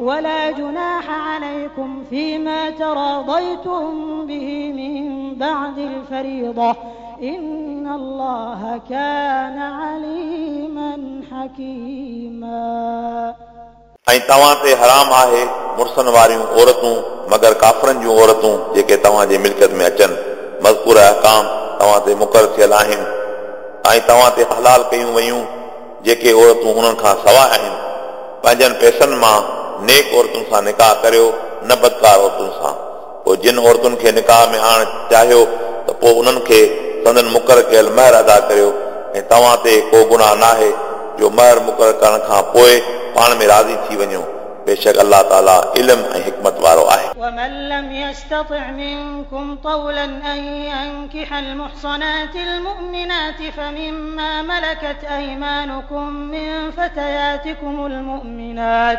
ولا جناح عليكم فيما تراضيتم به من بعد الفريضة إن الله كان عليما حكيما ऐं तव्हां ते हराम आहे मुड़सनि वारियूं औरतूं मगर काफ़रनि जूं औरतूं जेके तव्हांजे मिल्कियत में अचनि मज़कूर अहकाम तव्हां ते मुक़ररु थियल आहिनि ऐं तव्हां ते हलाल कयूं वयूं जेके औरतूं उन्हनि खां सवाइ आहिनि पंहिंजनि पैसनि मां नेक औरतुनि सां निकाह करियो न बदकार औरतुनि सां पोइ जिन औरतुनि खे निकाह में आणणु चाहियो त पोइ उन्हनि खे संदन मुक़ररु कयल महर अदा करियो ऐं तव्हां ते को गुनाह नाहे जो महर मुक़ररु करण खां पोइ पाण में राज़ी थी वञो बेशक अलाह ताला इल्म ऐं हिकमत वारो आहे ومن لم يستطع منكم طولا أن ينكح المحصنات المؤمنات فمما ملكت أيمانكم من فتياتكم المؤمنات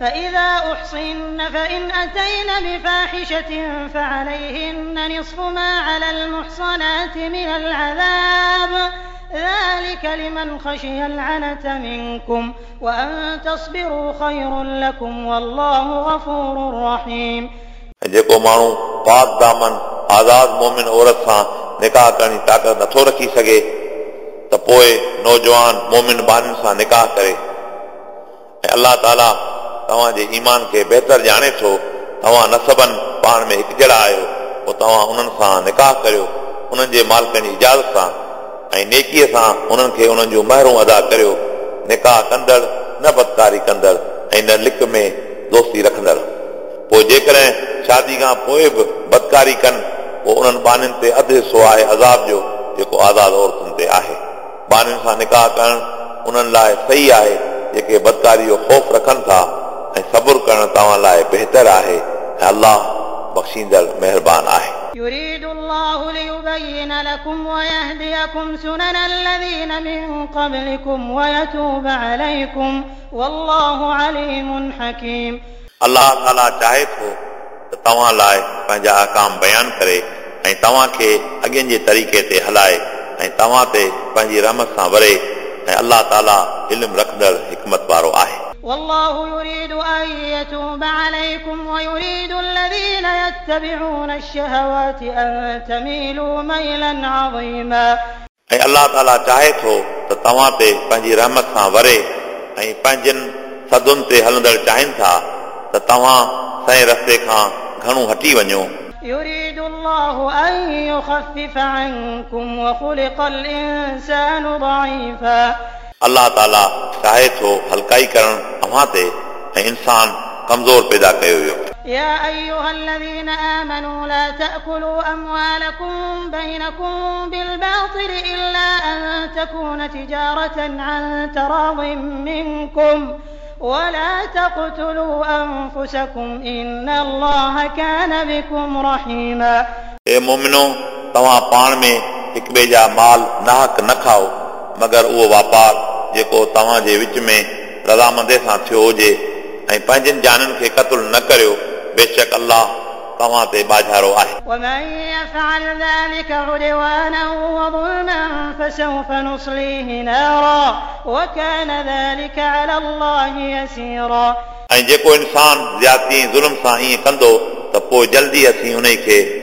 فإذا أحصن فإن أتين بفاحشة فعليهن نصف ما على المحصنات من العذاب ذلك لمن خشي العنة منكم وأن تصبروا خير لكم والله غفور رحيم ऐं जेको माण्हू पाक दामन आज़ाद मोमिन औरत सां निकाह करण जी ताक़त नथो रखी सघे त पोइ नौजवान मोमिन बानियुनि सां निकाह करे ऐं अलाह ताला توهان جي ايمان کي بهتر ڄاڻي ٿو توهان نسبن پاڻ ۾ هڪ جهڙا آهيو پوءِ توهان انهن سان نڪاح ڪريو انهن جي مالڪن جي اجازت سان ۽ نيڪيءَ سان انهن کي انهن جون مهرون ادا ڪريو. نڪاح ڪندڙ نه بدڪاري ڪندڙ ۽ نه لڪ ۾ دوستي رکندڙ. پوءِ جيڪڏهن شادي کان پوءِ به بدڪاري ڪن پوءِ انهن بانين تي اڌ حصو آهي عذاب جو جيڪو آزاد تي آهي. بانين سان نڪاح ڪرڻ انهن لاءِ صحيح آهي جيڪي بدڪاري جو خوف رکن ٿا ऐं सबुरु करणु तव्हां लाइ बहितर आहे ऐं अलाह बख़्शींदड़ महिरबानी आहे يريد الله ليبين لكم ويهديكم سنن الذين من قبلكم ويتوب عليكم والله عليم حكيم अलाह ताला चाहे थो त तव्हां लाइ पंहिंजा अहकाम बयानु करे ऐं तव्हांखे अॻियनि जे तरीक़े ते हलाए ऐं तव्हां ते पंहिंजी रहमत सां वरे ऐं अलाह ताला इल्मु रखंदड़ हिकमत वारो आहे والله يريد أن يتوب عليكم ويريد الذين يتبعون الشهوات أن تميلوا ميلا عظيما ऐं अलाह ताला चाहे थो त तव्हां ते पंहिंजी रहमत सां वरे ऐं पंहिंजनि सदुनि ते हलंदड़ चाहिनि था त तव्हां सही रस्ते खां घणो हटी वञो يريد الله أن يخفف عنكم وخلق الإنسان ضعيفا अलाह ताला चाहे थो हल्काई करणु अव्हां ते ऐं इंसान कमज़ोर पैदा कयो वियो يا أيها الذين آمنوا لا تأكلوا أموالكم بينكم بالباطل إلا أن تكون تجارة عن تراض منكم ولا تقتلوا أنفسكم إن الله كان بكم رحيما ए मोमिनो तव्हां पाण में हिक ॿिए जा माल नाहक न खाओ मगर उहो वापारु جيڪو توهان جي وچ ۾ رضامندي سان ٿيو هجي ۽ پنهنجن جانن کي نه ڪريو بيشڪ توهان جيڪو انسان زياتي ظلم سان ائين ڪندو ته پوءِ جلدي اسين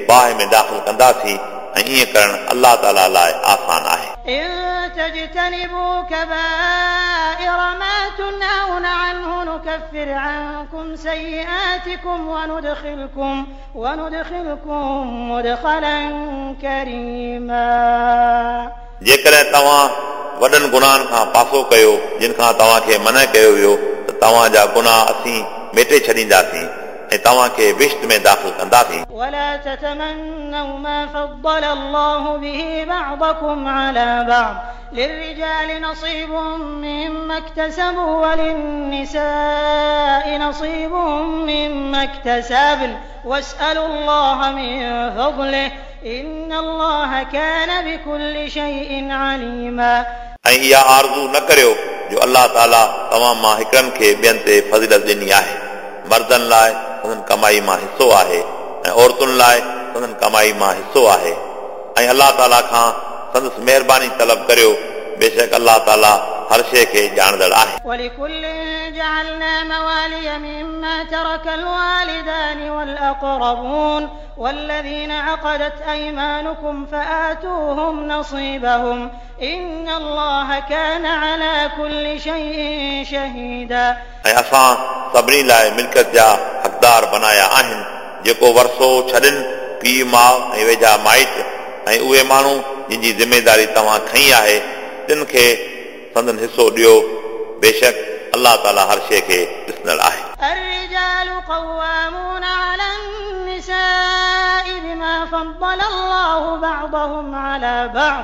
باهه ۾ داخل ڪنداسين ۽ ائين ڪرڻ الله تالا لاءِ آسان آهي. تجتنبوا كبائر ما تنهون عنه نكفر عنكم سيئاتكم وندخلكم وندخلكم مدخلا كريما जेकॾहिं तव्हां वॾनि गुनाहनि खां पासो कयो जिन खां तव्हांखे मन कयो वियो त तव्हांजा गुनाह असीं मेटे छॾींदासीं ऐं तव्हांखे बिश्त में दाख़िल कंदासीं ولا تتمنوا ما فضل الله به بعضكم على بعض للرجال نصيب مما اكتسبوا وللنساء نصيب مما اكتسبن واسألوا الله من فضله إن الله كان بكل شيء عليما ऐं इहा आरज़ू न करियो जो अलाह ताला तव्हां मां हिकिड़नि खे ॿियनि ते फज़ीलत ॾिनी आहे मर्दनि लाइ संदन कमाई मां हिसो आहे ऐं औरतुनि लाइ संदन कमाई मां हिसो आहे ऐं अलाह ताला खां संदसि महिरबानी तलब करियो बेशक अलाह ताला हर शइ खे ॼाणंदड़ आहे ولكل جعلنا موالي مما ترك الوالدان والأقربون والذين عقدت أيمانكم فآتوهم نصيبهم إن الله كان على كل شيء شهيدا ऐं असां सभिनी लाइ मिल्कियत जा हक़दार बनाया आहिनि जेको वरसो छॾनि पीउ माउ ऐं वेझा माइट ऐं उहे माण्हू जिन जी ज़िमेदारी तव्हां खई आहे तिन खे संदन हिसो ॾियो बेशक अलाह ताला हर शइ खे ॾिसंदड़ आहे الرجال قوامون على النساء بما فضل الله بعضهم على بعض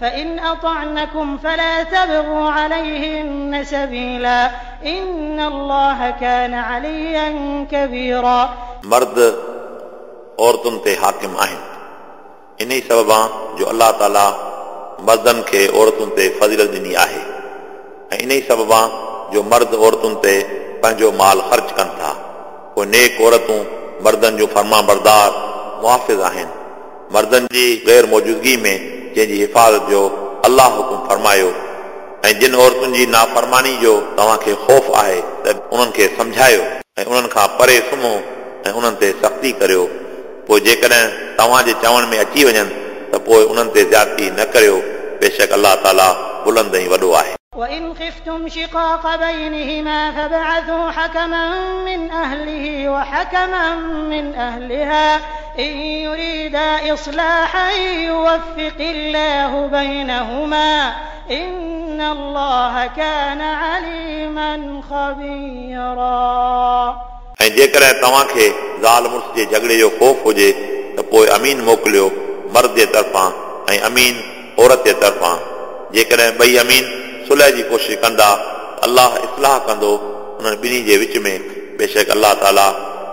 فإن أطعنكم فلا تبغوا عليهن سبيلا إن الله كان عليا كبيرا मर्द औरतुनि ते हाकिम आहिनि इन ई सबबां जो अलाह ताला मर्दनि खे औरतुनि ते फज़ीलत ॾिनी आहे ऐं इन ई सबबां जो मर्द औरतुनि ते पंहिंजो माल ख़र्च कनि था पोइ नेक औरतूं मर्दनि जूं फर्मा बरदार मुआफ़िज़ आहिनि मर्दनि जी गैर मौजूदगी में جنهن جي حفاظت جو الله حڪم فرمايو ۽ جن عورتن جي نافرماني جو توهان کي خوف آهي ته انهن کي سمجهايو ۽ انهن کان پري سمهو ۽ انهن تي سختي ڪريو. پوءِ جيڪڏهن توهان جي چوڻ ۾ اچي وڃن ته پوءِ انهن تي زيادتي نه ڪريو. بيشڪ الله تالا बुलंद ऐं वॾो आहे وإن خفتم شقاق بينهما فابعثوا حكما من أهله وحكما من أهلها إن يريدا إصلاحا يوفق الله بينهما إن الله كان عليما خبيرا ऐं जेकॾहिं तव्हांखे ज़ाल मुड़ुस जे झगड़े जो ख़ौफ़ हुजे त पोइ अमीन मोकिलियो मर्द जे तरफ़ां ऐं अमीन औरत जे तरफ़ां जेकॾहिं ॿई अमीन सुलह जी कोशिशि कंदा अलाह इस्लाह कंदो उन्हनि ॿिन्ही जे विच में बेशक अलाह ताला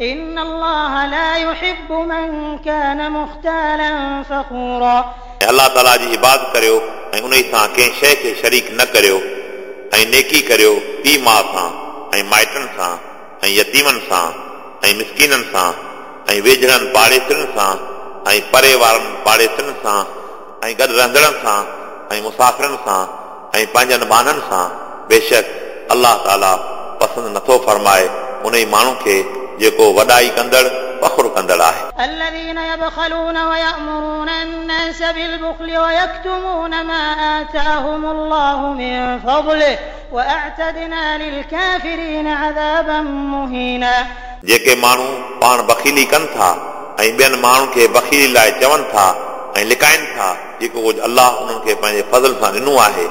إن الله لا يحب من كان مختالا فخورا ऐं अलाह ताला जी इबादत करियो ऐं उन सां कंहिं शइ खे शरीक न करियो ऐं नेकी करियो पीउ माउ सां ऐं माइटनि सां ऐं यतीमनि सां ऐं मिसकीननि सां ऐं वेझड़नि पाड़ेसिरनि सां ऐं परे वारनि पाड़ेसिरनि सां ऐं गॾु रहंदड़नि सां ऐं मुसाफ़िरनि सां ऐं पंहिंजनि ॿाननि सां बेशक अलाह ताला पसंदि नथो फरमाए उन ई माण्हू खे जेको वॾाई कंदड़ फ़खुरु कंदड़ आहे الذين يبخلون ويأمرون الناس بالبخل ويكتمون ما آتاهم الله من فضله وأعتدنا للكافرين عذابا مهينا जेके माण्हू पाण बखीली कनि था ऐं ॿियनि माण्हुनि खे बखीली लाइ चवनि था ऐं लिकाइनि था जेको कुझु अलाह उन्हनि खे पंहिंजे फज़ल सां ॾिनो आहे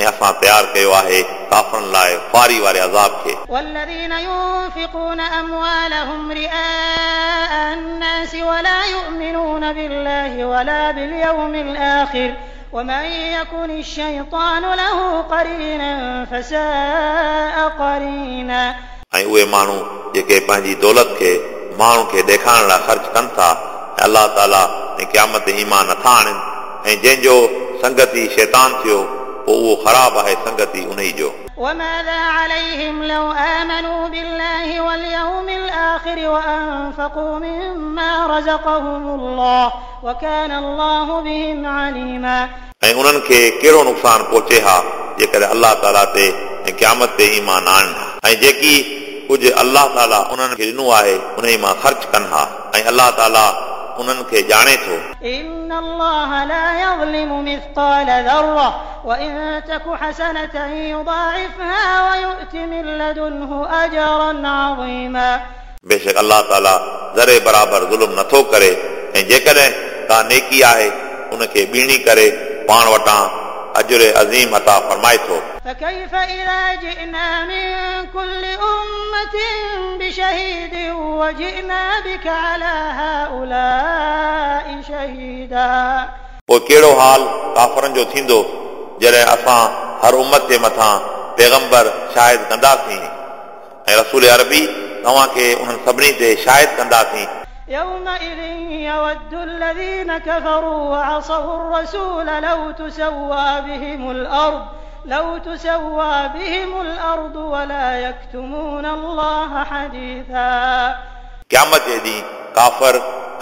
ऐं असां तयारु कयो आहे काफ़रनि लाइ फारी वारे अज़ाब खे والذين ينفقون أموالهم رئاء الناس ولا يؤمنون بالله ولا باليوم الآخر ومن يكن الشيطان له قرينا فساء قرينا ऐं उहे माण्हू जेके पंहिंजी दौलत खे माण्हू खे ॾेखारण लाइ ख़र्च कनि था ऐं अलाह ताला ऐं क़यामत ईमान नथा आणनि ऐं जंहिंजो संगति शैतान थियो पोइ उहो ख़राबु आहे संगति उन ई जो وماذا عليهم لو آمنوا بالله واليوم الآخر الآخر وأنفقوا مما رزقهم الله وكان الله بهم عليما ऐं उन्हनि खे कहिड़ो नुक़सानु पहुचे हा जेकॾहिं अलाह ताला ते ऐं क़यामत ते ईमान आणनि हा ऐं जेकी कुझु अलाह ताला उन्हनि खे ॾिनो आहे उन ई मां ख़र्च कनि हा ऐं अलाह ताला उन्हनि खे ॼाणे थो إن الله لا يظلم مثقال ذرة وإن تك حسنة يضاعفها ويؤت من لدنه أجرا عظيما बेशक अलाह ताला ज़रे बराबरि ज़ुल्म नथो करे ऐं जेकॾहिं का नेकी आहे उनखे ॿीणी करे पाण वटां अजुर अज़ीम अता फरमाए थो فكيف إذا جئنا من كل أمة بشهيد وجئنا بك على هؤلاء شهيدا पोइ कहिड़ो हाल काफ़रनि जो थींदो जॾहिं असां हर उमत जे मथां पैगंबर शाहिद कंदासीं ऐं रसूल अरबी तव्हांखे उन्हनि सभिनी ते शाहिद कंदासीं يومئذ يود الذين كفروا وعصوا الرسول لو تسوى بهم الأرض لو تسوى بهم الأرض ولا يكتمون الله حديثا क़यामत जे ॾींहुं काफ़र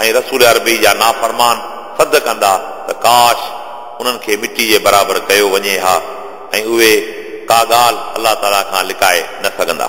ऐं रसूल अरबी जा नाफ़रमान सद कंदा त काश उन्हनि खे मिटी जे बराबरि कयो वञे हा ऐं उहे का ॻाल्हि अलाह ताला खां लिकाए न सघंदा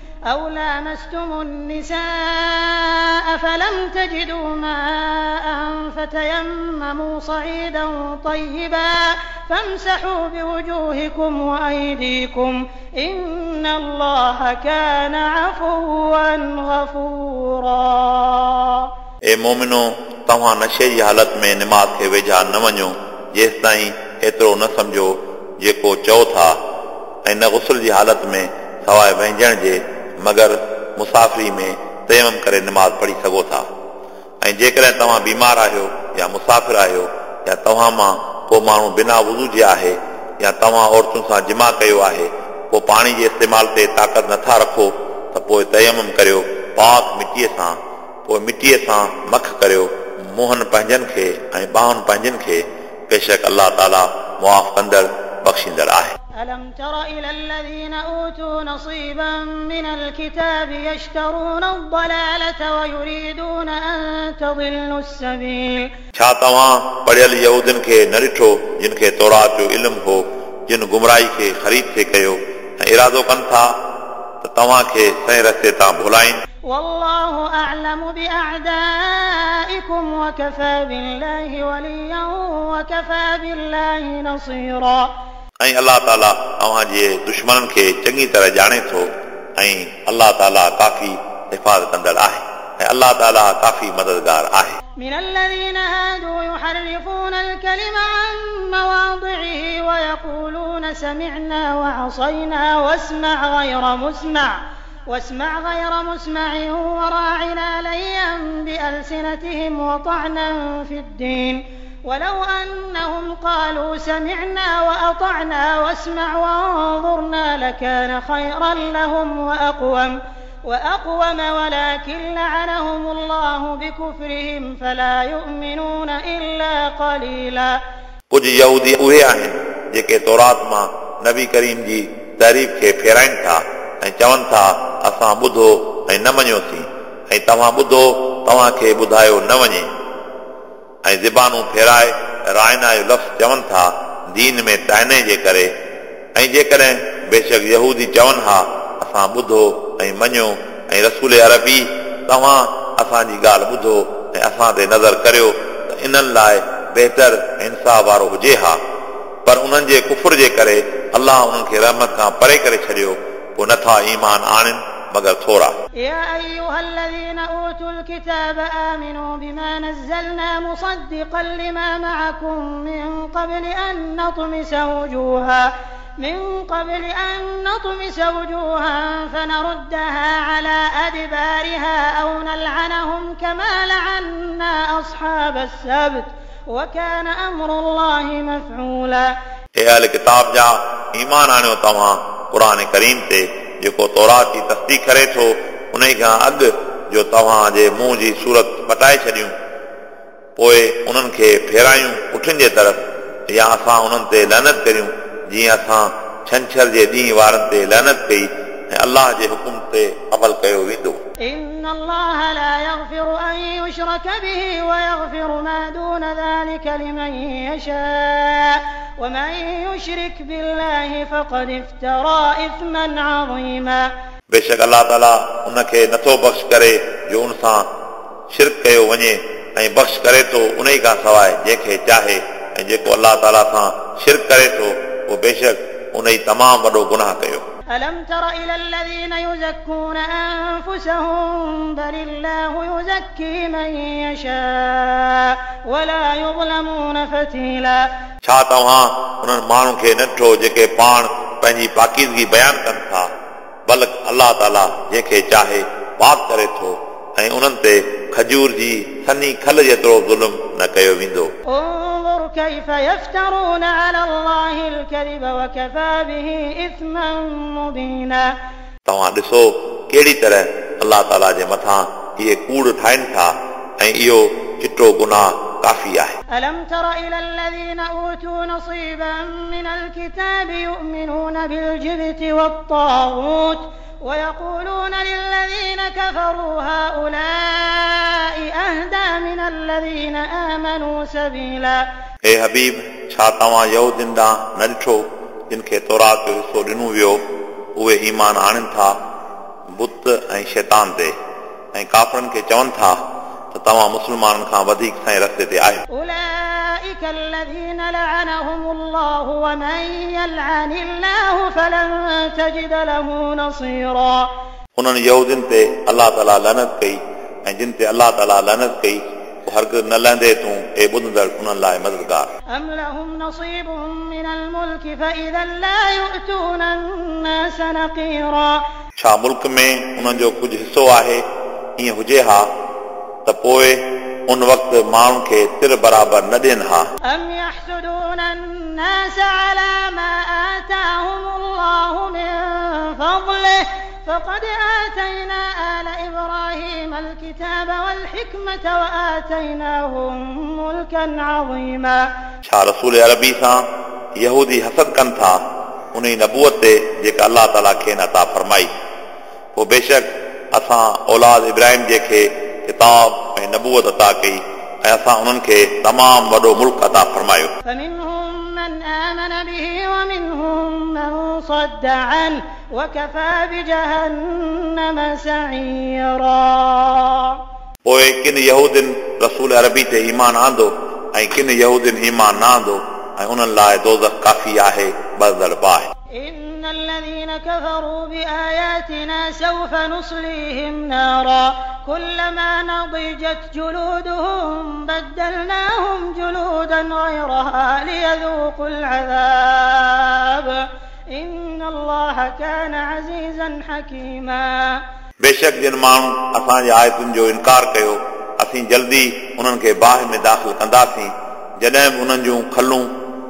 أو لامستم النساء فلم تجدوا ماء فتيمموا صعيدا طيبا فامسحوا بوجوهكم وأيديكم إن الله كان عفوا غفورا ए मोमिनो तव्हां नशे जी हालत में निमाज़ खे वेझा न वञो जेसि ताईं एतिरो न सम्झो जेको चओ था ऐं न गुसल जी हालत में सवाइ वंझण जे مگر مسافري ۾ تيمم ڪري نماز پڙهي سگهو ٿا. ۽ جيڪڏهن توهان بيمار آهيو يا مسافر آهيو يا توهان مان ڪو ماڻهو بنا وضوءَ جي آهي يا توهان عورتن سان جمع ڪيو آهي پوءِ پاڻي جي استعمال تي طاقت نٿا رکو ته پوءِ تيمم ڪريو پاڪ مٽيءَ سان پوءِ مٽيءَ سان مک ڪريو منهن پنهنجن کي ۽ ٻانهن پنهنجن کي. بيشڪ الله تعاليٰ معاف ڪندڙ بخشيندڙ آهي ألم تر إلى الذين أوتوا نصيبا من الكتاب يشترون الضلالة ويريدون أن تضلوا السبيل छा तव्हां पढ़ियल यहूदियुनि खे न ॾिठो जिन खे तौरात जो इल्मु हो जिन गुमराही खे ख़रीद थे कयो ऐं इरादो कनि था त तव्हांखे सही रस्ते तां भुलाइनि والله أعلم بأعدائكم وكفى بالله وليا وكفى بالله نصيرا ऐं अलाह ताला तव्हांजे दुश्मननि खे चङी तरह ॼाणे थो ऐं अलाह ताला काफ़ी हिफ़ाज़त कंदड़ आहे ऐं अलाह ताला काफ़ी मददगार आहे من الذين هادوا يحرفون الكلم عن مواضعه ويقولون سمعنا وعصينا واسمع غير مسمع واسمع غير مسمع وراعنا ليا بألسنتهم وطعنا في الدين ولو أنهم قالوا سمعنا وأطعنا واسمع وانظرنا لكان خيرا لهم وأقوم وأقوم ولكن لعنهم الله بكفرهم فلا يؤمنون إلا قليلا कुझु यहूदी उहे आहिनि जेके तौरात मां नबी करीम जी तारीफ़ खे फेराइनि था ऐं चवनि था असां ॿुधो ऐं न मञियोसीं ऐं तव्हां ॿुधो तव्हांखे ॿुधायो न वञे ऐं ज़बानूं फेराए रायना जो लफ़्ज़ चवनि था दीन में तहने जे करे ऐं जेकॾहिं बेशक यहूदी चवनि हा असां ॿुधो ऐं मञियो ऐं रसूल अरबी तव्हां असांजी ॻाल्हि ॿुधो ऐं असां ते नज़र करियो त इन्हनि लाइ बहितर इंसाफ़ वारो हुजे हा पर उन्हनि जे कुफर जे करे अलाह उन्हनि खे रहमत खां परे करे छॾियो पोइ नथा ईमान आणनि مگر تھوڑا یا ایها الذين أوتوا الكتاب آمنوا بما نزلنا مصدقا لما معكم من قبل أن نطمس وجوها من قبل أن نطمس وجوها فنردها على أدبارها أو نلعنهم كما لعنا أصحاب السبت وكان أمر الله مفعولا. اي اهل ڪتاب جا ايمان آڻيو توهان قرآن ڪريم تي جيڪو تورات جي تصديق ڪري ٿو ان کان اڳ جو توهان جي منهن جي صورت مٽائي ڇڏيون. پوءِ انهن کي فيرايون پٺين جي طرف يا اسان انهن تي لعنت ڪريون جيئن اسان ڇنڇر جي ڏينهن وارن تي لعنت ڪئي ۽ الله جي حڪم تي عمل ڪيو ويندو الله لا يغفر أن يشرك به ويغفر ما دون ذلك لمن يشاء ومن يشرك بالله فقد افترى إثما عظيما बेशक अलाह ताला उनखे नथो बख़्श करे जो उन सां शिरक कयो वञे ऐं बख़्श करे थो उन ई खां सवाइ जंहिंखे चाहे ऐं जेको अलाह ताला सां शिरक करे थो उहो बेशक उन ई तमामु वॾो गुनाह कयो ألم تر إلى الذين يزكون أنفسهم بل الله يزكي من يشاء ولا يظلمون فتيلا छा तव्हां उन्हनि माण्हुनि खे न ॾिठो जेके पाण पंहिंजी पाकीज़गी बयानु कनि था बल्क अलाह ताला जंहिंखे चाहे पाक करे थो ऐं उन्हनि ते खजूर जी सनी खल जेतिरो ज़ुल्म न कयो वेंदो انظر كيف يفترون على الله الكذب وكفى به إثما مبينا तव्हां ॾिसो कहिड़ी तरह अलाह ताला जे मथां इहे कूड़ ठाहिनि था ऐं इहो चिटो गुनाह काफ़ी आहे ألم تر إلى الذين أوتوا نصيبا من الكتاب يؤمنون بالجبت والطاغوت ويقولون للذين كفروا هؤلاء أهدى من الذين آمنوا سبيلا हे हबीब छा तव्हां यहूदिन ॾांहुं न ॾिठो जिन खे तौरात जो हिसो ॾिनो वियो उहे ईमान आणनि था बुत ऐं शैतान ते ऐं काफ़रनि खे चवनि था त तव्हां मुस्लमाननि खां वधीक सही रस्ते ते आहियो أولئك الذين لعنهم الله ومن يلعن الله فلن تجد له نصيرا उन्हनि यहूदिन ते अलाह ताला लनत कई ऐं जिन ते अलाह ताला लनत कई उहो हरगिज़ न लहंदे तूं हे ॿुधंदड़ उन्हनि लाइ मददगार أم لهم نصيب من الملك فإذا لا يؤتون الناس نقيرا छा मुल्क में उन्हनि जो कुझु हिसो आहे ईअं हुजे हा त पोइ उन वक़्तु माण्हुनि खे तिर बराबरि न ॾियनि हा أم يحسدون الناس على ما آتاهم الله من فضله فقد آتينا آل إبراهيم الكتاب والحكمة وآتيناهم ملكا عظيما छा रसूल अरबी सां यहूदी हसद कनि था उन ई नबूअत ते जेका अलाह ताला खे नता फरमाई पोइ बेशक असां औलाद इब्राहिम जे खे ڪتاب ۽ نبوئت عطا ڪئي ۽ اسان انهن کي تمام وڏو ملڪ عطا فرمايو. پوءِ ڪن يهودن رسول عربي تي ايمان آندو ۽ ڪن يهودن ايمان نه آندو ۽ انهن لاءِ دوزخ ڪافي آهي ٻرندڙ باهه الذين كفروا بآياتنا سوف نصليهم نارا كلما نضجت جلودهم بدلناهم جلودا غيرها ليذوقوا العذاب إن الله كان عزيزا حكيما बेशक जिन माण्हू असांजे आयतुनि जो इनकार कयो असीं जल्दी उन्हनि खे बाहि में दाख़िल कंदासीं जॾहिं बि उन्हनि जूं खलूं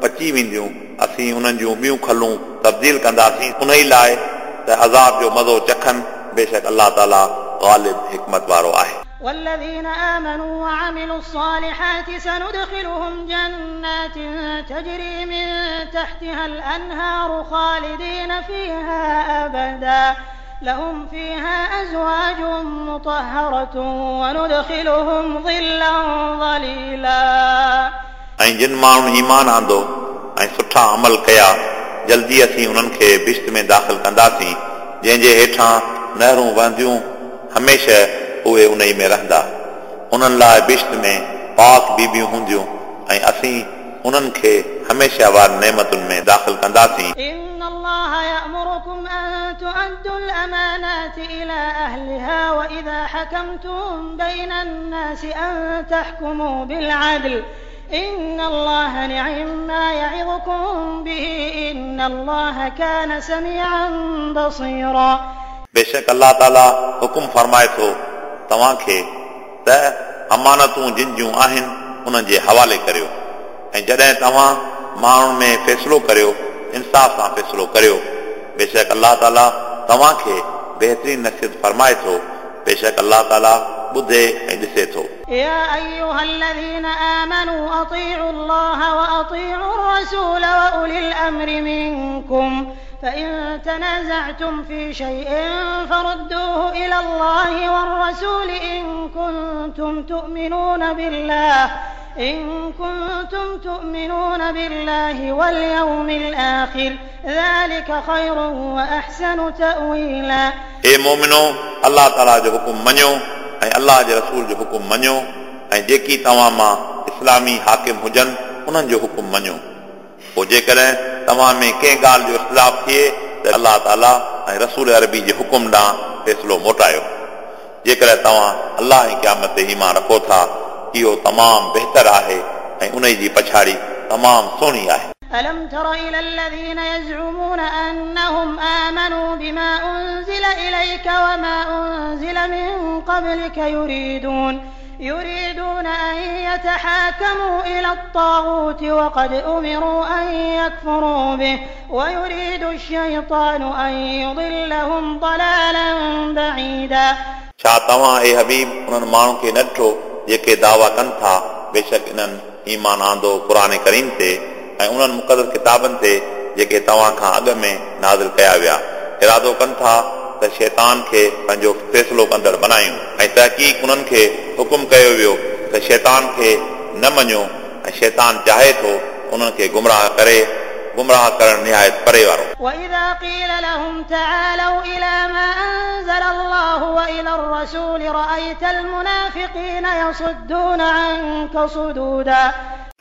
पची वेंदियूं असीं उन्हनि जूं ॿियूं खलूं तब्दील कंदासीं उन ई लाइ त अज़ाब जो मज़ो चखनि बेशक अलाह ताला ग़ालिब हिकमत वारो आहे والذين آمنوا وعملوا الصالحات سندخلهم جنات تجري من تحتها الأنهار خالدين فيها أبدا لهم فيها أزواج مطهرة وندخلهم ظلا ظليلا ऐं जिन माण्हुनि ईमान आंदो ऐं सुठा अमल कया जल्दी असीं उन्हनि खे बिश्त में दाख़िल कंदासीं जंहिंजे हेठां नहरूं वहंदियूं हमेशह उहे उन ई में रहंदा उन्हनि लाइ बिश्त में पाक बीबियूं हूंदियूं ऐं असीं उन्हनि खे हमेशह वार नेमतुनि में दाख़िल कंदासीं إن الله يأمركم أن تؤدوا الأمانات إلى أهلها وإذا حكمتم بين الناس أن تحكموا بالعدل إن الله نعم ما يعظكم به إن الله كان سميعا بصيرا बेशक अलाह ताला हुकुम फरमाए थो तव्हांखे त अमानतूं जिन जूं आहिनि उन्हनि जे हवाले करियो ऐं जॾहिं तव्हां माण्हुनि में फ़ैसिलो करियो इंसाफ़ सां फ़ैसिलो करियो बेशक अलाह ताला तव्हांखे बहितरीन नसीहत फरमाए थो बेशक अलाह ताला بده ऐं يا أيها الذين آمنوا أطيعوا الله وأطيعوا الرسول وأولي الأمر منكم. فإن تنازعتم في شيء فردوه إلى الله والرسول إن كنتم تؤمنون بالله. إن كنتم تؤمنون بالله واليوم الآخر. ذلك خير وأحسن تأويلا. إيه اے مومنو الله تعالى جو حکم منیو ऐं अलाह जे रसूल जो हुकुम मञो ऐं जेकी तव्हां मां इस्लामी हाकिम हुजनि उन्हनि जो हुकुम मञो पोइ जेकॾहिं तव्हां में कंहिं ॻाल्हि जो इख़्तिलाफ़ थिए त अलाह ताला ऐं रसूल अरबी जे हुकुम ॾांहुं फ़ैसिलो मोटायो जेकॾहिं तव्हां अलाह ऐं क़यामत ते ईमान रखो था इहो तमामु बहितर आहे ऐं उन जी पछाड़ी तमामु सुहिणी आहे ألم تر إلى الذين يزعمون أنهم آمنوا بما أنزل إليك وما أنزل من قبلك يريدون يريدون أن يتحاكموا إلى الطاغوت وقد أمروا أن يكفروا به ويريد الشيطان أن يضلهم ضلالا بعيدا छा तव्हां ए हबीब उन्हनि माण्हुनि खे न ॾिठो जेके दावा कनि था बेशक इन्हनि ईमान आंदो क़ुर करीम ते ऐं उन्हनि मुक़दर किताबनि ते जेके तव्हां खां अॻु में नाज़िल कया विया इरादो कनि था त शैतान खे पंहिंजो फ़ैसिलो कंदड़ बनायूं ऐं तहक़ीक़ उन्हनि खे हुकुम कयो वियो त शैतान खे न मञो ऐं शैतान चाहे थो उन्हनि खे गुमराह करे गुमराह करणु निहायत परे वारो وإذا قيل لهم تعالوا إلى ما أنزل الله وإلى الرسول رأيت المنافقين يصدون عنك صدودا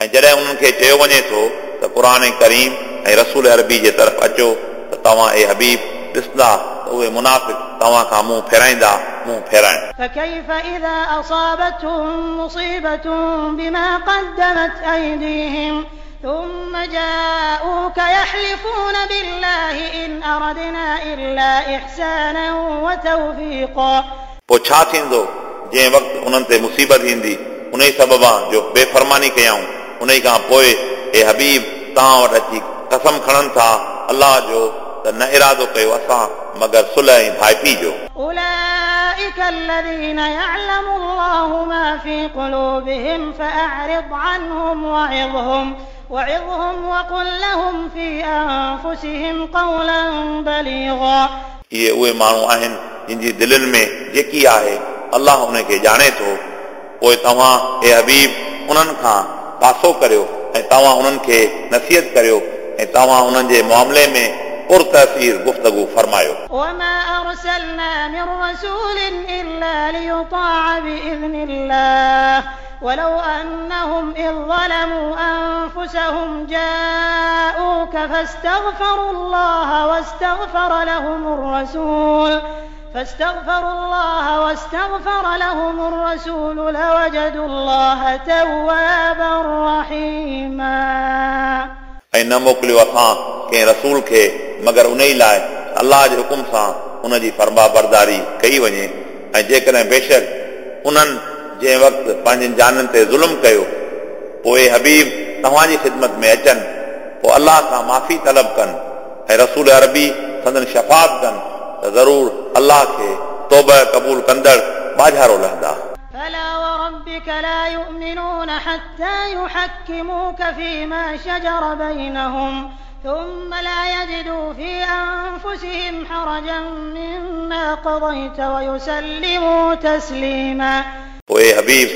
ऐं जॾहिं उन्हनि खे चयो वञे थो त क़ुर करीम ऐं रसूल अरबी जे तरफ़ अचो त तव्हां ए हबीब ॾिसंदा त उहे मुनाफ़िक तव्हां खां मुंहुं फेराईंदा मुंहुं फेराइण فكيف إذا أصابتهم مصيبة بما قدمت أيديهم ثم جاءوك يحلفون بالله إن أردنا إلا إحسانا وتوفيقا पोइ छा थींदो जंहिं वक़्तु उन्हनि ते मुसीबत ईंदी उन ई सबबा जो बेफ़रमानी कयऊं उन ई खां पोइ हे हबीब तव्हां वटि अची कसम खणनि था अलाह जो त न इरादो कयो असां मगर सुलह ऐं भाइपी जो أولئك الذين يعلم الله ما في قلوبهم فأعرض عنهم وعظهم وعظهم وقل لهم في أنفسهم قولا بليغا इहे उहे माण्हू आहिनि जिन जी दिलनि में जेकी आहे अलाह उन खे ॼाणे थो पोइ तव्हां हे हबीब उन्हनि खां पासो करियो ऐं तव्हां उन्हनि खे नसीहत करियो ऐं तव्हां उन्हनि जे मामले में पुर तहसीर गुफ़्तगु फरमायो وما أرسلنا من رسول إلا ليطاع بإذن الله ولو أنهم إذ ظلموا أنفسهم جاءوك فاستغفروا الله واستغفر لهم الرسول فاستغفروا الله واستغفر لهم الرسول لوجدوا الله توابا رحيما ऐं न मोकिलियो असां कंहिं रसूल खे मगर उन ई लाइ अलाह जे हुकुम सां उन जी फर्मा बरदारी कई वञे ऐं जेकॾहिं बेशक उन्हनि जंहिं वक़्तु पंहिंजनि जाननि ते ज़ुल्म कयो पोइ हबीब तव्हांजी ख़िदमत में अचनि पोइ अलाह खां माफ़ी तलब कनि ऐं रसूल अरबी संदन शफ़ात कनि त ज़रूरु अलाह खे तोब क़बूल कंदड़ बाज़ारो लहंदा فلا وربك لا يؤمنون حتى يحكموك فيما شجر بينهم ثم لا يجدوا في أنفسهم حرجا مما قضيت ويسلموا تسليما पोइ हबीब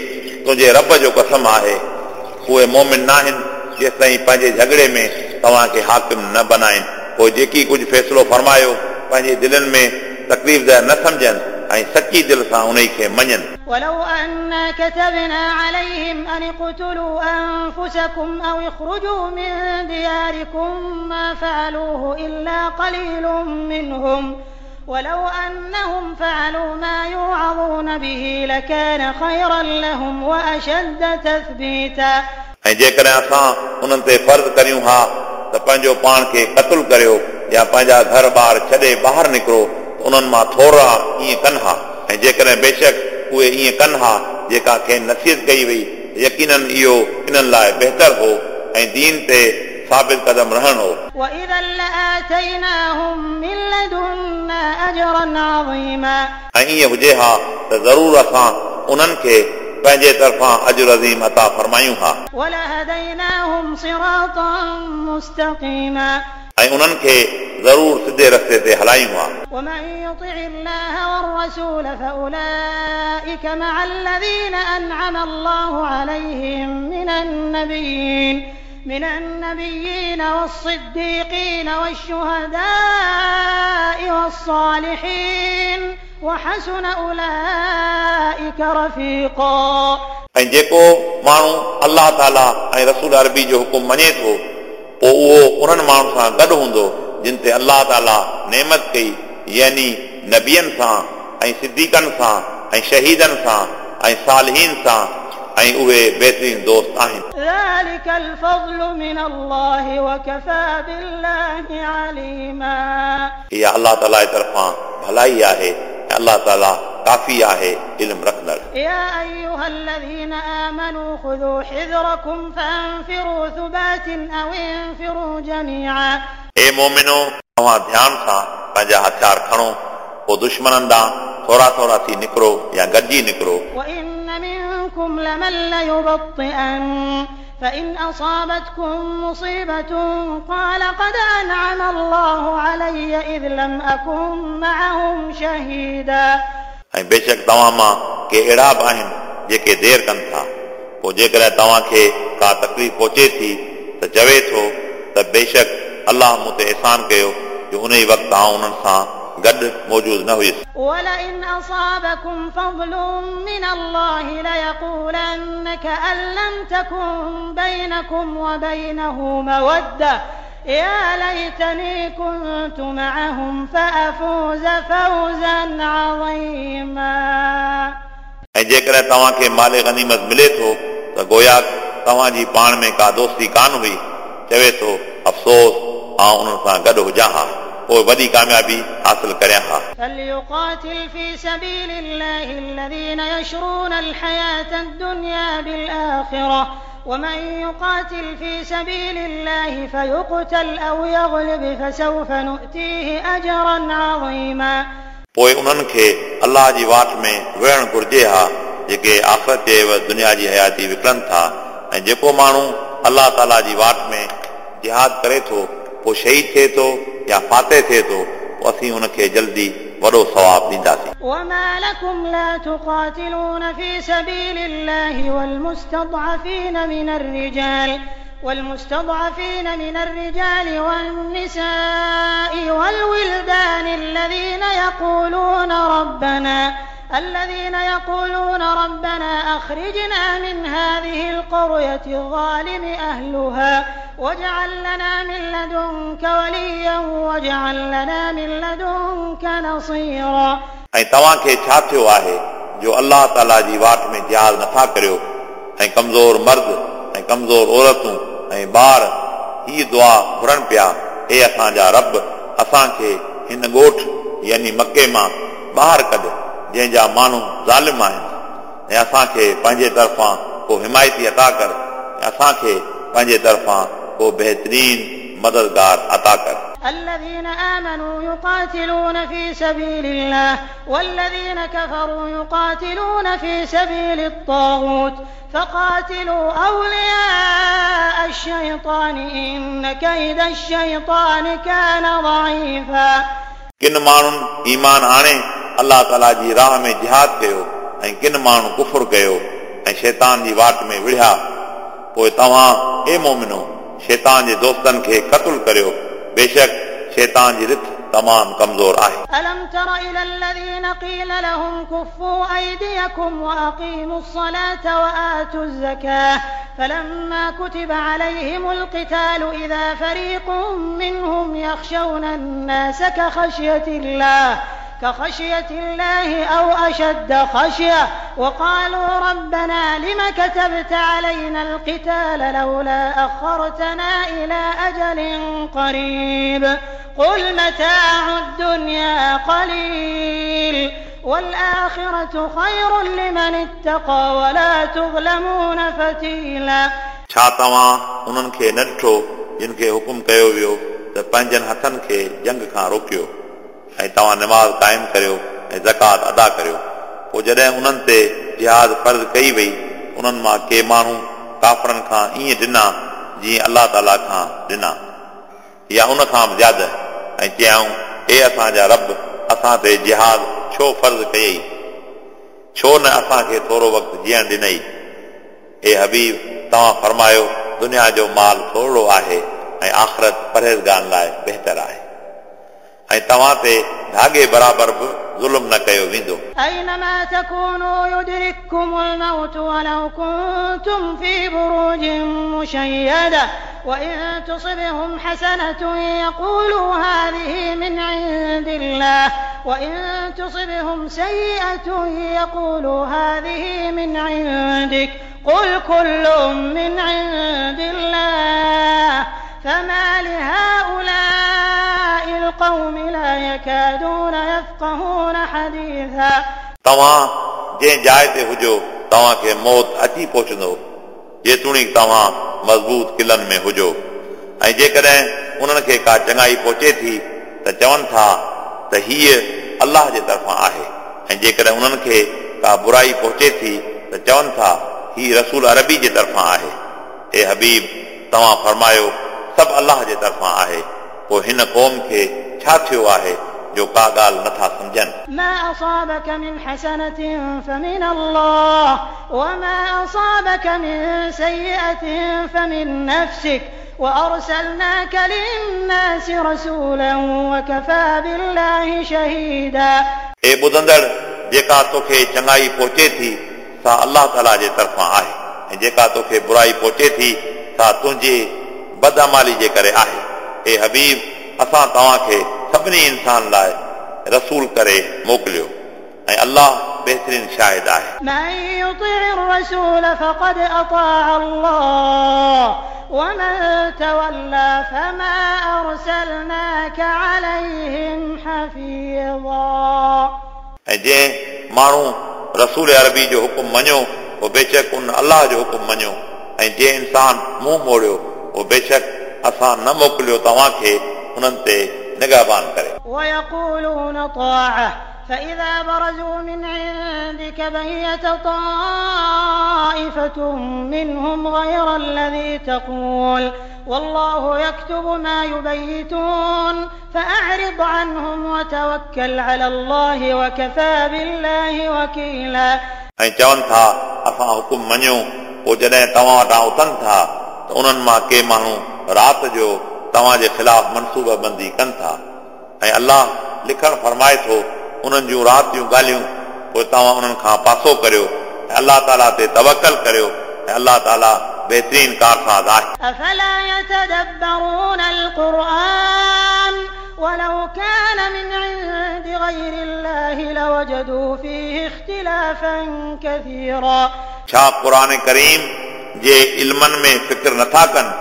तुंहिंजे रब जो कसम आहे उहे मोमिन न आहिनि जेसि ताईं पंहिंजे झगड़े में तव्हांखे हाकिम न बनाइनि पोइ जेकी कुझु फ़ैसिलो फरमायो पंहिंजे दिलनि में तकलीफ़ न सम्झनि ऐं सची दिलि सां उन खे मञनि ولو أنا كتبنا عليهم أن اقتلوا أنفسكم أو اخرجوا من دياركم ما فعلوه إلا قليل منهم ولو أنهم فعلوا ما يوعظون به لكان خيرا لهم وأشد تثبيتا ऐं जेकॾहिं असां उन्हनि ते फ़र्ज़ करियूं हा त पंहिंजो पाण खे क़तलु करियो या पंहिंजा घर ॿार छॾे ॿाहिरि निकिरो त उन्हनि मां थोरा ईअं कनि हा ऐं जेकॾहिं बेशक उहे ईअं कनि हा जेका कंहिं नसीहत कई वई यकीननि इहो इन्हनि लाइ बहितर हो ऐं दीन ते साबित कदम रहण हो وإذا لآتيناهم من لدنا أجرا عظيما ऐं ईअं हुजे हा त ज़रूरु असां उन्हनि खे पंहिंजे तरफ़ां अजुर अज़ीम अता फरमायूं हा ولهديناهم صراطا مستقيما ऐं उन्हनि खे ज़रूरु सिधे रस्ते ते हलायूं हा ومن يطع الله والرسول فأولئك مع الذين أنعم الله عليهم من النبيين من النبيين والصديقين والشهداء والصالحين وحسن أولئك رفيقا ऐं जेको माण्हू अलाह ताला ऐं रसूल अरबी जो हुकुम मञे थो पोइ उहो उन्हनि माण्हुनि सां गॾु हूंदो जिन ते अलाह ताला नेमत कई यानी नबियनि सां ऐं सिद्दीक़नि सां ऐं शहीदनि सां ऐं सालहीन सां ऐं उहे बहितरीन दोस्त आहिनि ذلك الفضل من الله وكفى بالله عليما इहा अलाह ताला जे तरफ़ां भलाई आहे ऐं अलाह ताला काफ़ी आहे इल्मु रखंदड़ يا أيها الذين آمنوا خذوا حذركم فانفروا ثبات أو انفروا جميعا हे मोमिनो तव्हां ध्यान सां पंहिंजा हथियार खणो पोइ दुश्मननि ॾांहुं थोरा थोरा थी निकिरो या गॾिजी निकिरो وإن منكم لمن ليبطئن فإن أصابتكم مصيبة قال قد أنعم الله علي إذ لم أكن معهم شهيدا ऐं बेशक तव्हां मां के अहिड़ा बि आहिनि जेके देरि कनि था पोइ जेकॾहिं तव्हांखे का तकलीफ़ पहुचे थी त चवे थो त बेशक अलाह मूं ते अहसान कयो जो उन ई वक़्तु आउं उन्हनि सां गॾु मौजूदु न हुयुसि ولئن أصابكم فضل من الله ليقولن كأن لم تكن بينكم وبينه مودة يا ليتني كنت معهم فأفوز فوزا عظيما ऐं जेकॾहिं तव्हांखे माले गनीमत मिले थो त गोया तव्हांजी पाण में का दोस्ती कान हुई चवे थो अफ़सोस आउं उन्हनि सां गॾु हुजां हा पोइ वॾी कामयाबी हासिल करियां हा فليقاتل في سبيل الله الذين يشرون الحياة الدنيا بالآخرة ومن يقاتل في سبيل الله فيقتل أو يغلب فسوف نؤتيه أجرا عظيما पोइ उन्हनि खे अलाह जी वाट में विढ़णु घुर्जे हा जेके आख़िरत जे एवज़ दुनिया जी हयाती विकिणनि था ऐं जेको माण्हू अलाह ताला जी वाट में जिहाद करे थो पोइ शहीद थिए थो या फाते थिए थो पोइ असीं उनखे जल्दी वॾो सवाब ॾींदासीं وما لكم لا تقاتلون في سبيل الله والمستضعفين من الرجال والمستضعفين من الرجال والنساء والولدان الذين يقولون ربنا الذين يقولون ربنا أخرجنا من هذه القرية الظالم أهلها واجعل لنا من لدنك وليا واجعل لنا من لدنك نصيرا ऐं तव्हांखे छा थियो आहे जो अलाह ताला जी वाट में जिहाद नथा करियो ऐं कमज़ोर मर्द ऐं कमज़ोर औरतूं ऐं ॿार हीअ दुआ घुरनि पिया हे असांजा रब असांखे हिन ॻोठ यानी मके मां ॿाहिरि कढ जंहिंजा माण्हू ज़ालिम आहिनि ऐं असांखे पंहिंजे तरफ़ां को हिमायती अता कर ऐं असांखे पंहिंजे तरफ़ां को बहितरीन मददगार अता कर الذين آمنوا يقاتلون في سبيل الله والذين كفروا يقاتلون في سبيل الطاغوت فقاتلوا أولياء الشيطان إن كيد الشيطان كان ضعيفا ڪن ماڻهن ايمان آڻي الله تالا جي راهه ۾ جهاد ڪيو ۽ ڪن ماڻهو ڪفر ڪيو ۽ شيطان جي واٽ ۾ وڙهيا. پوءِ توهان هي مومنو شيطان جي دوستن کي قتل ڪريو. بيشڪ شيطان جي رٿ تمام کمزور آهي ألم تر إلى الذين قيل لهم كفوا أيديكم وأقيموا الصلاة وآتوا الزكاة. فلما كتب عليهم القتال إذا فريق منهم يخشون الناس كخشية الله كخشية الله أو أشد خشية وقالوا ربنا لم كتبت علينا القتال لولا أخرتنا إلى أجل قريب. قل متاع الدنيا قليل والآخرة خير لمن اتقى ولا تظلمون فتيلا छा तव्हां उन्हनि खे न ॾिठो जिन खे हुकुम कयो वियो त पंहिंजनि हथनि खे जंग खां रोकियो ऐं तव्हां निमाज़ क़ाइमु करियो ऐं ज़कात अदा करियो पोइ जॾहिं उन्हनि ते जिहाद फर्ज़ कई वई उन्हनि मां के माण्हू काफ़रनि खां ईअं ॾिना जीअं अलाह ताला खां ॾिना या उन खां बि ज्यादा ۽ چيئون هي اسان جا رب اسان تي جهاد ڇو فرض ڪيئي؟ ڇو نه اسان کي ٿورو وقت جيئڻ ڏنئي؟ هي حبيب توهان فرمايو دنيا جو مال ٿورو آهي ۽ آخرت پرهيزگارن لاءِ بهتر آهي. ۽ توهان تي ڌاڳي برابر به ظلم نہ کيو ويندو أينما تكونوا يدرككم الموت ولو كنتم في بروج مشيدة وإن تصبهم حسنة يقولوا هذه من عند الله وإن تصبهم سيئة يقولوا هذه من عندك. قل كل من عند الله فما لهؤلاء القوم لا يكادون يفقهون حديثا तव्हां जंहिं जाइ ते हुजो तव्हांखे मौत अची पहुचंदो जेतोणीकि तव्हां मज़बूत किलनि में हुजो ऐं जेकॾहिं उन्हनि खे का चङाई पहुचे थी त चवनि था त हीअ अलाह जे तरफ़ां आहे ऐं जेकॾहिं उन्हनि खे का बुराई पहुचे थी त चवनि था हीअ रसूल अरबी जे तरफ़ां आहे हे हबीब तव्हां फरमायो सभु अलाह जे तरफ़ां आहे पोइ हिन क़ौम खे छा थियो आहे जो का ॻाल्हि नथा सम्झनि ما أصابك من حسنة فمن الله وما أصابك من سيئة فمن نفسك وأرسلناك للناس رسولا وكفى بالله شهيدا हे ॿुधंदड़ जेका तोखे चङाई पहुचे थी सा अलाह ताला जे तरफ़ां आहे ऐं जेका तोखे बुराई पहुचे थी सा तुंहिंजे बदअमाली जे करे आहे हे हबीब असां तव्हांखे सभिनी इंसान लाइ रसूल करे मोकिलियो ऐं अलाह बहितरीन शाहिद आहे من يطع الرسول فقد أطاع الله ومن تولى فما أرسلناك عليهم حفيظا ऐं जंहिं माण्हू रसूल अरबी जो हुकुम मञियो उहो बेशक उन अलाह जो हुकुम मञियो ऐं जंहिं इंसान मुंहुं मोड़ियो उहो बेशक असां न मोकिलियो तव्हांखे उन्हनि ते निगहबान करे ويقولون طاعة فإذا برزوا من عندك بيت طائفة منهم غير الذي تقول والله يكتب ما يبيتون فأعرض عنهم وتوكل على الله وكفى بالله وكيلا ऐं चवनि था असां हुकुम मञियो पोइ जॾहिं तव्हां वटां उथनि था त उन्हनि मां के माण्हू राति जो तव्हांजे ख़िलाफ़ मनसूबा बंदी कनि था ऐं अलाह लिखणु फरमाए थो उन्हनि जूं राति जूं ॻाल्हियूं पोइ तव्हां उन्हनि खां पासो करियो ऐं अलाह ताला ते तवकल करियो ऐं अलाह ताला बहितरीन कारसाज़ आहे أفلا يتدبرون القرآن ولو كان من عند غير الله لوجدوا فيه اختلافا كثيرا छा क़ुर करीम जे इल्मनि में फिक्र नथा कनि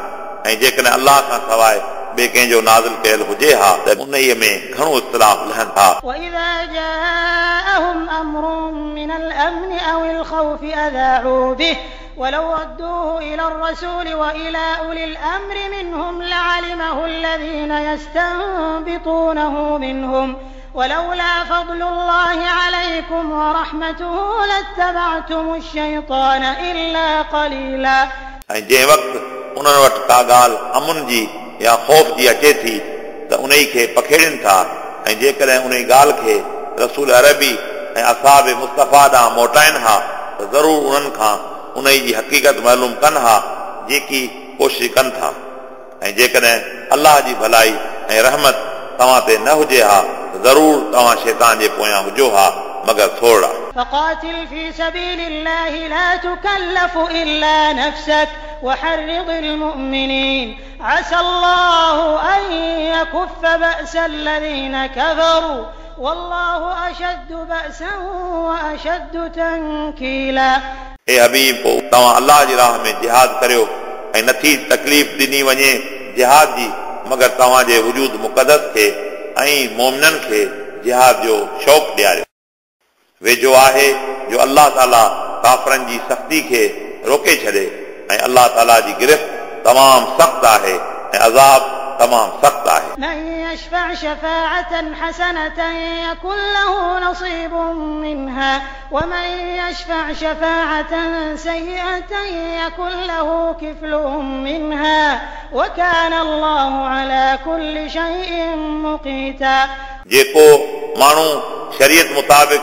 ऐं जेकॾहिं अलाह खां सवाइ ॿिए कंहिंजो नाज़िल कयल हुजे हा त उन में घणो इख़्तिलाफ़ लहनि था وإذا جاءهم أمر من الأمن أو الخوف أذاعوا به ولو ردوه إلى الرسول وإلى أولي الأمر منهم لعلمه الذين يستنبطونه منهم ولولا فضل الله عليكم ورحمته لاتبعتم الشيطان إلا قليلا ऐं जंहिं वक़्तु उन्हनि वटि का ॻाल्हि अमुन जी या ख़ौफ़ जी अचे थी त उन खे पखेड़नि था ऐं जेकॾहिं उन ॻाल्हि खे रसूल अरबी ऐं असाब मुस्तफ़ा ॾांहुं मोटाइनि हा त ज़रूरु उन्हनि खां उन जी हक़ीक़त मालूम कनि हा जेकी कोशिशि कनि था ऐं जेकॾहिं अलाह जी भलाई ऐं रहमत तव्हां ते न हुजे हा त ज़रूरु तव्हां शैतान जे पोयां हुजो हा मगर थोरा فقاتل في سبيل الله لا تكلف إلا نفسك وحرض المؤمنين عسى الله أن يكف بأس الذين كفروا والله أشد بأسا وأشد تنكيلا हे हबीब पोइ तव्हां अलाह जी राह में जिहाद करियो ऐं नथी तकलीफ़ ॾिनी वञे जिहाद जी मगर तव्हांजे वजूद मुक़दस खे ऐं मोमिननि खे जिहाद जो शौक़ु ॾियारियो वेझो आहे जो अलाह ताला काफ़रनि जी सख़्ती खे रोके छॾे ऐं अलाह ताला जी गिरफ़्त तमामु सख़्तु आहे ऐं अज़ाब तमामु सख़्तु आहे من يشفع شفاعة حسنة يكن له نصيب منها ومن يشفع شفاعة سيئة يكن له كفل منها وكان الله على كل شيء مقيتا जेको माण्हू शरीयत मुताबिक़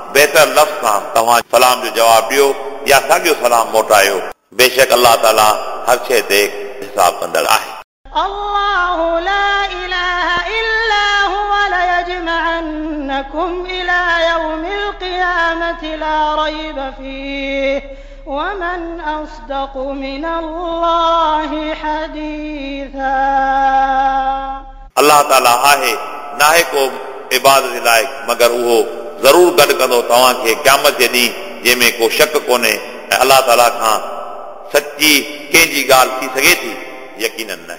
बहितर लफ़्ज़ सां तव्हां सलाम जो जवाबु ॾियो या साॻियो सलाम मोटायो बेशक अलाह ताला हर शइ ते हिसाब कंदड़ आहे الله لا إله إلا هو ليجمعنكم إلى يوم القيامة لا ريب فيه ومن أصدق من الله حديثا अलाह ताला आहे नाहे को इबादत लाइक़ मगर उहो ज़रूरु गॾु कंदो तव्हांखे क़यामत जे ॾींहुं जंहिंमें को शक कोन्हे ऐं अलाह ताला खां सची कंहिंजी ॻाल्हि थी सघे थी यकीन न